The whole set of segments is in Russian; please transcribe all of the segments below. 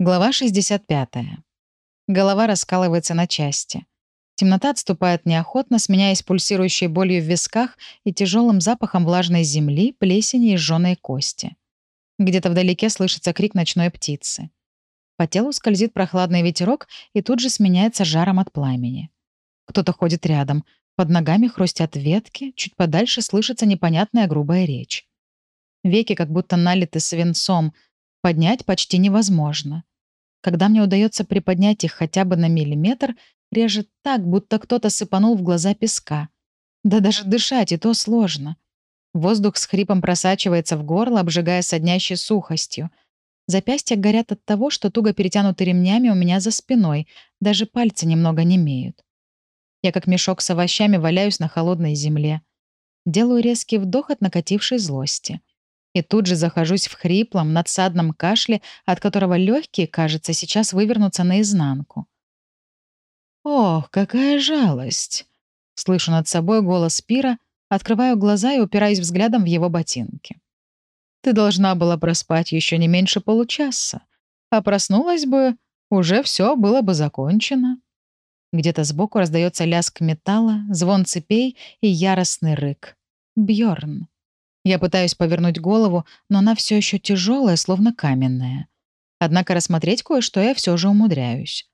Глава 65. Голова раскалывается на части. Темнота отступает неохотно, сменяясь пульсирующей болью в висках и тяжелым запахом влажной земли, плесени и жженой кости. Где-то вдалеке слышится крик ночной птицы. По телу скользит прохладный ветерок и тут же сменяется жаром от пламени. Кто-то ходит рядом. Под ногами хрустят ветки, чуть подальше слышится непонятная грубая речь. Веки как будто налиты свинцом, поднять почти невозможно. Когда мне удается приподнять их хотя бы на миллиметр, режет так, будто кто-то сыпанул в глаза песка. Да даже дышать и то сложно. Воздух с хрипом просачивается в горло, обжигая соднящей сухостью. Запястья горят от того, что туго перетянуты ремнями у меня за спиной, даже пальцы немного немеют. Я как мешок с овощами валяюсь на холодной земле. Делаю резкий вдох от накатившей злости. И тут же захожусь в хриплом, надсадном кашле, от которого легкие, кажется, сейчас вывернутся наизнанку. «Ох, какая жалость!» Слышу над собой голос Пира, открываю глаза и упираюсь взглядом в его ботинки. «Ты должна была проспать еще не меньше получаса, а проснулась бы, уже все было бы закончено». Где-то сбоку раздается лязг металла, звон цепей и яростный рык. Бьорн. Я пытаюсь повернуть голову, но она все еще тяжелая, словно каменная. Однако рассмотреть кое-что я все же умудряюсь.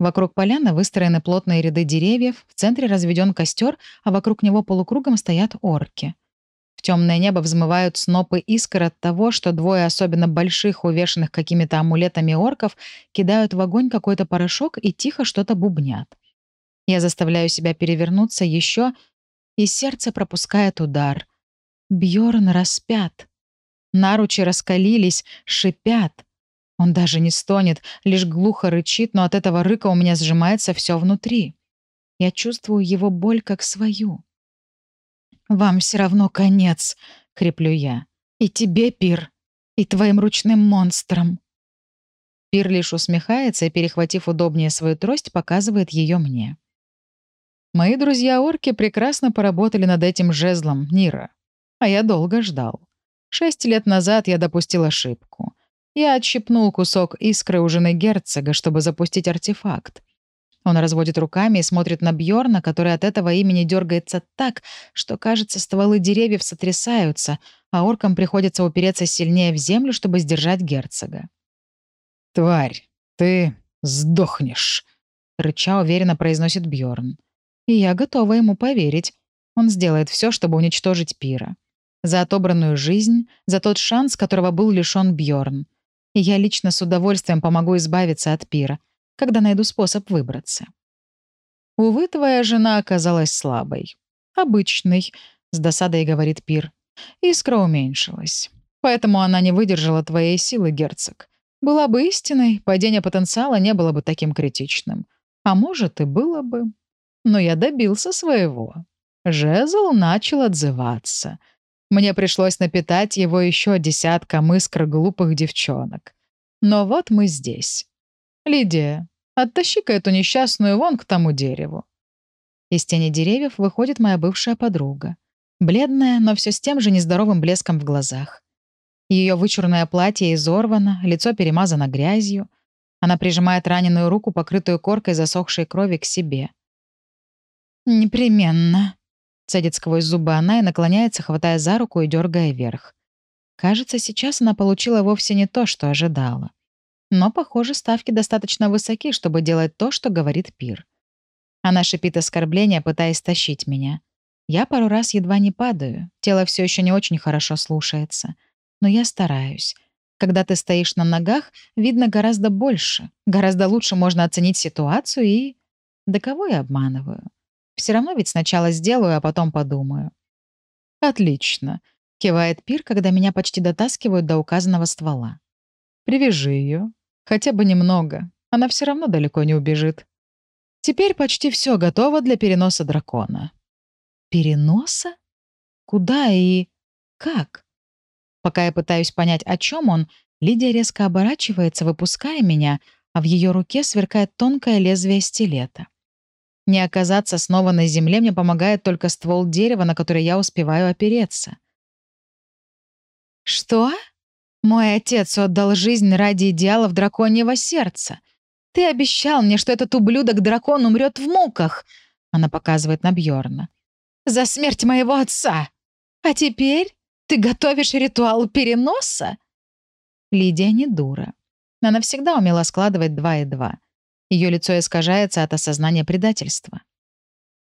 Вокруг поляны выстроены плотные ряды деревьев, в центре разведен костер, а вокруг него полукругом стоят орки. В темное небо взмывают снопы искр от того, что двое особенно больших, увешанных какими-то амулетами орков, кидают в огонь какой-то порошок и тихо что-то бубнят. Я заставляю себя перевернуться еще, и сердце пропускает удар. Бьорн распят. Наручи раскалились, шипят. Он даже не стонет, лишь глухо рычит, но от этого рыка у меня сжимается все внутри. Я чувствую его боль как свою. «Вам все равно конец», — креплю я. «И тебе, Пир, и твоим ручным монстрам». Пир лишь усмехается и, перехватив удобнее свою трость, показывает ее мне. Мои друзья-орки прекрасно поработали над этим жезлом, Нира. А я долго ждал. Шесть лет назад я допустил ошибку. Я отщипнул кусок искры у жены герцога, чтобы запустить артефакт. Он разводит руками и смотрит на Бьорна, который от этого имени дергается так, что, кажется, стволы деревьев сотрясаются, а оркам приходится упереться сильнее в землю, чтобы сдержать герцога. «Тварь, ты сдохнешь», — рыча уверенно произносит Бьорн. И я готова ему поверить. Он сделает все, чтобы уничтожить Пира за отобранную жизнь, за тот шанс, которого был лишён Бьорн. И я лично с удовольствием помогу избавиться от пира, когда найду способ выбраться. Увы, твоя жена оказалась слабой. Обычной, с досадой говорит пир. Искра уменьшилась. Поэтому она не выдержала твоей силы, герцог. Была бы истиной, падение потенциала не было бы таким критичным. А может, и было бы. Но я добился своего. Жезл начал отзываться — мне пришлось напитать его еще десятком искр глупых девчонок. Но вот мы здесь. Лидия, оттащи-ка эту несчастную вон к тому дереву. Из тени деревьев выходит моя бывшая подруга. Бледная, но все с тем же нездоровым блеском в глазах. Ее вычурное платье изорвано, лицо перемазано грязью. Она прижимает раненую руку, покрытую коркой засохшей крови, к себе. «Непременно», Цедит сквозь зубы она и наклоняется, хватая за руку и дергая вверх. Кажется, сейчас она получила вовсе не то, что ожидала. Но, похоже, ставки достаточно высоки, чтобы делать то, что говорит Пир. Она шипит оскорбления, пытаясь тащить меня. Я пару раз едва не падаю, тело все еще не очень хорошо слушается. Но я стараюсь. Когда ты стоишь на ногах, видно гораздо больше. Гораздо лучше можно оценить ситуацию и... Да кого я обманываю? Все равно ведь сначала сделаю, а потом подумаю. «Отлично», — кивает Пир, когда меня почти дотаскивают до указанного ствола. «Привяжи ее. Хотя бы немного. Она все равно далеко не убежит. Теперь почти все готово для переноса дракона». «Переноса? Куда и как?» Пока я пытаюсь понять, о чем он, Лидия резко оборачивается, выпуская меня, а в ее руке сверкает тонкое лезвие стилета. Не оказаться снова на земле мне помогает только ствол дерева, на который я успеваю опереться. «Что?» Мой отец отдал жизнь ради идеалов драконьего сердца. Ты обещал мне, что этот ублюдок-дракон умрет в муках. Она показывает на Бьорна. За смерть моего отца. А теперь ты готовишь ритуал переноса? Лидия не дура. Она всегда умела складывать два и два. Ее лицо искажается от осознания предательства.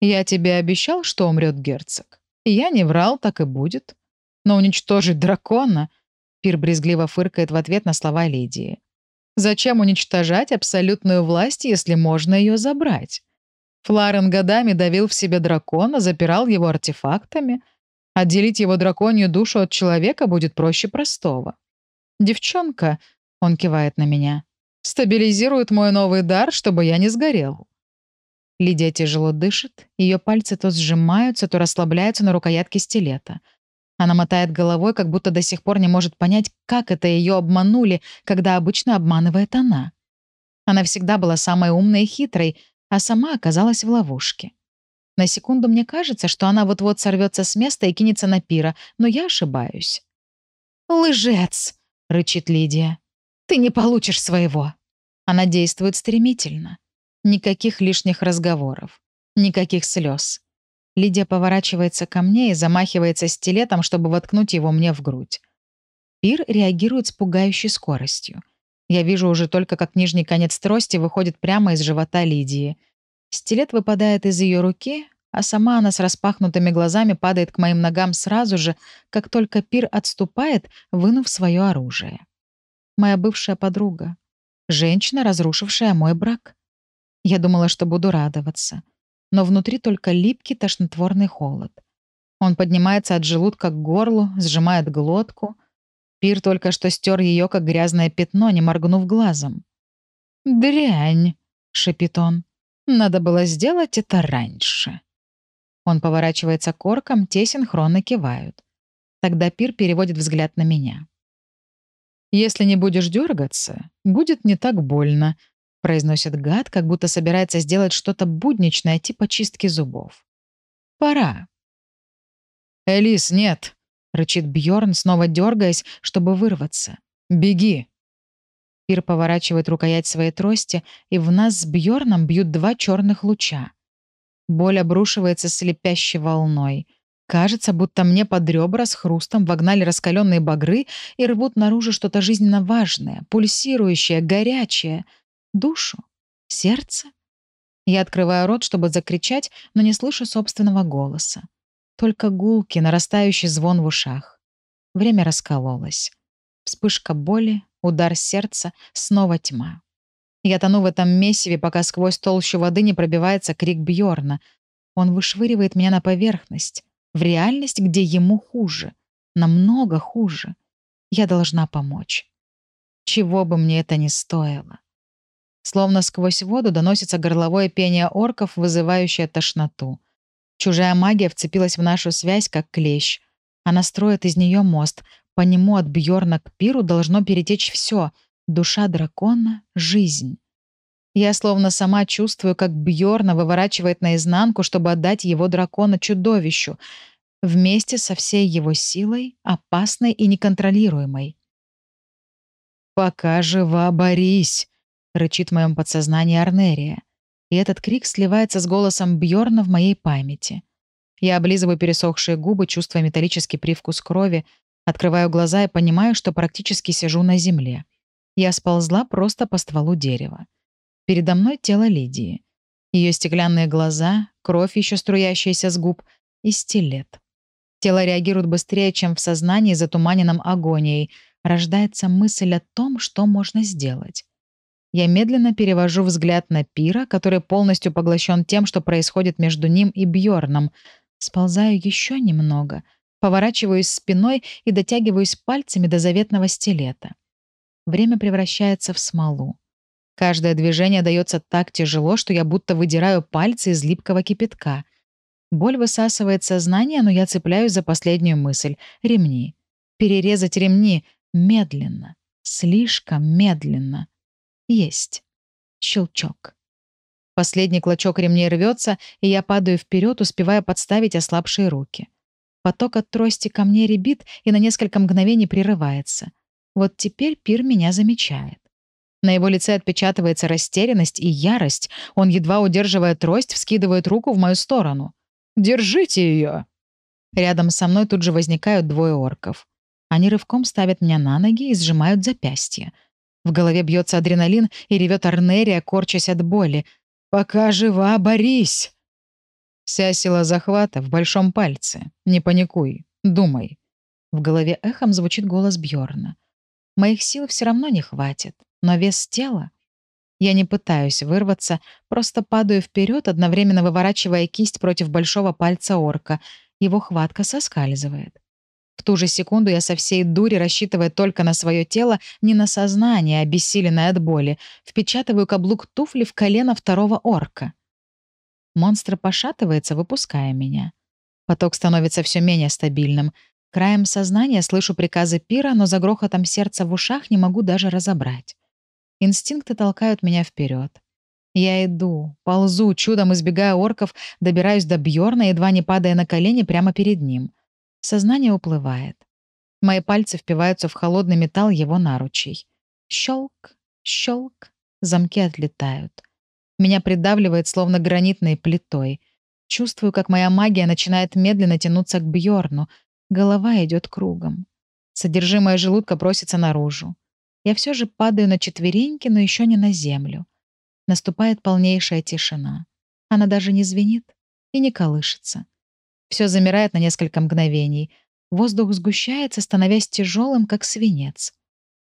«Я тебе обещал, что умрет герцог. Я не врал, так и будет. Но уничтожить дракона Пир брезгливо фыркает в ответ на слова Лидии. «Зачем уничтожать абсолютную власть, если можно ее забрать?» Фларен годами давил в себе дракона, запирал его артефактами. Отделить его драконью душу от человека будет проще простого. «Девчонка», — он кивает на меня, — «стабилизирует мой новый дар, чтобы я не сгорел». Лидия тяжело дышит, ее пальцы то сжимаются, то расслабляются на рукоятке стилета — она мотает головой, как будто до сих пор не может понять, как это ее обманули, когда обычно обманывает она. Она всегда была самой умной и хитрой, а сама оказалась в ловушке. На секунду мне кажется, что она вот-вот сорвется с места и кинется на пира, но я ошибаюсь. «Лжец!» — рычит Лидия. «Ты не получишь своего!» Она действует стремительно. Никаких лишних разговоров. Никаких слез. Лидия поворачивается ко мне и замахивается стилетом, чтобы воткнуть его мне в грудь. Пир реагирует с пугающей скоростью. Я вижу уже только, как нижний конец трости выходит прямо из живота Лидии. Стилет выпадает из ее руки, а сама она с распахнутыми глазами падает к моим ногам сразу же, как только Пир отступает, вынув свое оружие. Моя бывшая подруга. Женщина, разрушившая мой брак. Я думала, что буду радоваться но внутри только липкий тошнотворный холод. Он поднимается от желудка к горлу, сжимает глотку. Пир только что стер ее, как грязное пятно, не моргнув глазом. «Дрянь!» — шепит он. «Надо было сделать это раньше». Он поворачивается корком, те синхронно кивают. Тогда Пир переводит взгляд на меня. «Если не будешь дергаться, будет не так больно», — произносит гад, как будто собирается сделать что-то будничное, типа чистки зубов. «Пора». «Элис, нет!» — рычит Бьорн, снова дергаясь, чтобы вырваться. «Беги!» Пир поворачивает рукоять своей трости, и в нас с Бьорном бьют два черных луча. Боль обрушивается слепящей волной. Кажется, будто мне под ребра с хрустом вогнали раскаленные багры и рвут наружу что-то жизненно важное, пульсирующее, горячее — Душу? Сердце? Я открываю рот, чтобы закричать, но не слышу собственного голоса. Только гулки, нарастающий звон в ушах. Время раскололось. Вспышка боли, удар сердца, снова тьма. Я тону в этом месиве, пока сквозь толщу воды не пробивается крик Бьорна. Он вышвыривает меня на поверхность, в реальность, где ему хуже, намного хуже. Я должна помочь. Чего бы мне это ни стоило. Словно сквозь воду доносится горловое пение орков, вызывающее тошноту. Чужая магия вцепилась в нашу связь, как клещ. Она строит из нее мост. По нему от Бьорна к Пиру должно перетечь все: душа дракона — жизнь. Я словно сама чувствую, как Бьорна выворачивает наизнанку, чтобы отдать его дракона чудовищу, вместе со всей его силой, опасной и неконтролируемой. «Пока жива, борись!» рычит в моем подсознании Арнерия. И этот крик сливается с голосом Бьорна в моей памяти. Я облизываю пересохшие губы, чувствуя металлический привкус крови, открываю глаза и понимаю, что практически сижу на земле. Я сползла просто по стволу дерева. Передо мной тело Лидии. Ее стеклянные глаза, кровь, еще струящаяся с губ, и стилет. Тело реагирует быстрее, чем в сознании, затуманенном агонией. Рождается мысль о том, что можно сделать. Я медленно перевожу взгляд на Пира, который полностью поглощен тем, что происходит между ним и Бьорном. Сползаю еще немного, поворачиваюсь спиной и дотягиваюсь пальцами до заветного стилета. Время превращается в смолу. Каждое движение дается так тяжело, что я будто выдираю пальцы из липкого кипятка. Боль высасывает сознание, но я цепляюсь за последнюю мысль — ремни. Перерезать ремни медленно, слишком медленно. Есть. Щелчок. Последний клочок ремней рвется, и я падаю вперед, успевая подставить ослабшие руки. Поток от трости ко мне ребит и на несколько мгновений прерывается. Вот теперь Пир меня замечает. На его лице отпечатывается растерянность и ярость. Он, едва удерживая трость, вскидывает руку в мою сторону. «Держите ее!» Рядом со мной тут же возникают двое орков. Они рывком ставят меня на ноги и сжимают запястье. В голове бьется адреналин и ревет Арнерия, корчась от боли. «Пока жива, борись!» Вся сила захвата в большом пальце. Не паникуй, думай. В голове эхом звучит голос Бьорна. Моих сил все равно не хватит, но вес тела... Я не пытаюсь вырваться, просто падаю вперед, одновременно выворачивая кисть против большого пальца орка. Его хватка соскальзывает. В ту же секунду я со всей дури, рассчитывая только на свое тело, не на сознание, обессиленное от боли, впечатываю каблук туфли в колено второго орка. Монстр пошатывается, выпуская меня. Поток становится все менее стабильным. Краем сознания слышу приказы пира, но за грохотом сердца в ушах не могу даже разобрать. Инстинкты толкают меня вперед. Я иду, ползу, чудом избегая орков, добираюсь до Бьорна, едва не падая на колени прямо перед ним. Сознание уплывает. Мои пальцы впиваются в холодный металл его наручей. Щелк, щелк, замки отлетают. Меня придавливает, словно гранитной плитой. Чувствую, как моя магия начинает медленно тянуться к Бьорну. Голова идет кругом. Содержимое желудка просится наружу. Я все же падаю на четвереньки, но еще не на землю. Наступает полнейшая тишина. Она даже не звенит и не колышется. Все замирает на несколько мгновений. Воздух сгущается, становясь тяжелым, как свинец.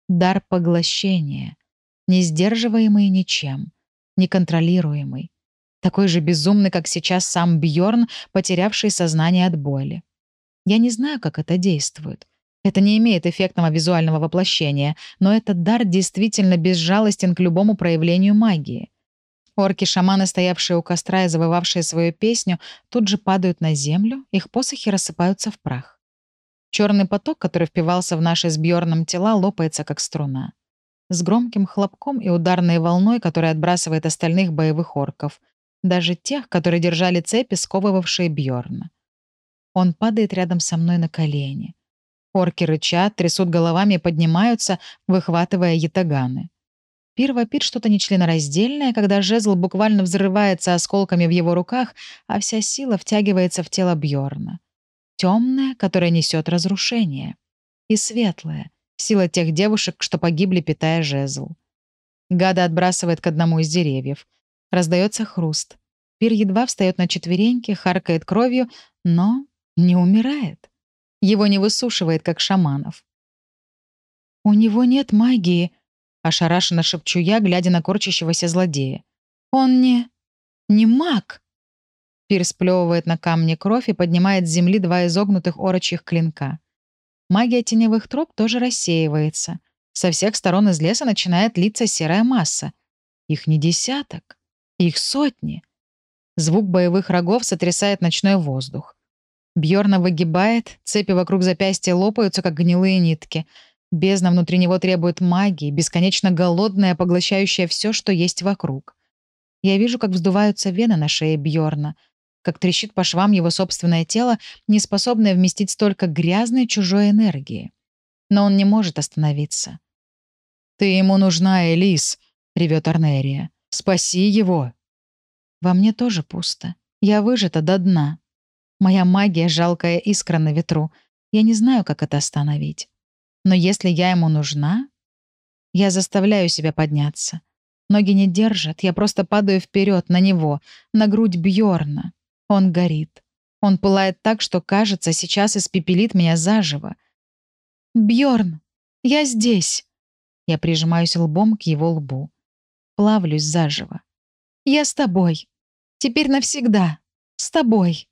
Дар поглощения, не сдерживаемый ничем, неконтролируемый. Такой же безумный, как сейчас сам Бьорн, потерявший сознание от боли. Я не знаю, как это действует. Это не имеет эффектного визуального воплощения, но этот дар действительно безжалостен к любому проявлению магии. Орки-шаманы, стоявшие у костра и завывавшие свою песню, тут же падают на землю, их посохи рассыпаются в прах. Черный поток, который впивался в наши с Бьорном тела, лопается, как струна. С громким хлопком и ударной волной, которая отбрасывает остальных боевых орков. Даже тех, которые держали цепи, сковывавшие Бьорна. Он падает рядом со мной на колени. Орки рычат, трясут головами и поднимаются, выхватывая ятаганы. Пир вопит что-то нечленораздельное, когда жезл буквально взрывается осколками в его руках, а вся сила втягивается в тело Бьорна. Темная, которая несет разрушение. И светлая, сила тех девушек, что погибли, питая жезл. Гада отбрасывает к одному из деревьев. Раздается хруст. Пир едва встает на четвереньки, харкает кровью, но не умирает. Его не высушивает, как шаманов. «У него нет магии», Ошарашенно шепчу я, глядя на корчащегося злодея. «Он не... не маг!» Пир сплевывает на камне кровь и поднимает с земли два изогнутых орочьих клинка. Магия теневых троп тоже рассеивается. Со всех сторон из леса начинает литься серая масса. Их не десяток, их сотни. Звук боевых рогов сотрясает ночной воздух. Бьорна выгибает, цепи вокруг запястья лопаются, как гнилые нитки — Бездна внутри него требует магии, бесконечно голодная, поглощающая все, что есть вокруг. Я вижу, как вздуваются вены на шее Бьорна, как трещит по швам его собственное тело, не способное вместить столько грязной чужой энергии. Но он не может остановиться. «Ты ему нужна, Элис!» — ревет Арнерия. «Спаси его!» Во мне тоже пусто. Я выжата до дна. Моя магия — жалкая искра на ветру. Я не знаю, как это остановить. Но если я ему нужна, я заставляю себя подняться. Ноги не держат, я просто падаю вперед на него, на грудь Бьорна. Он горит. Он пылает так, что, кажется, сейчас испепелит меня заживо. Бьорн, я здесь. Я прижимаюсь лбом к его лбу. Плавлюсь заживо. Я с тобой. Теперь навсегда. С тобой.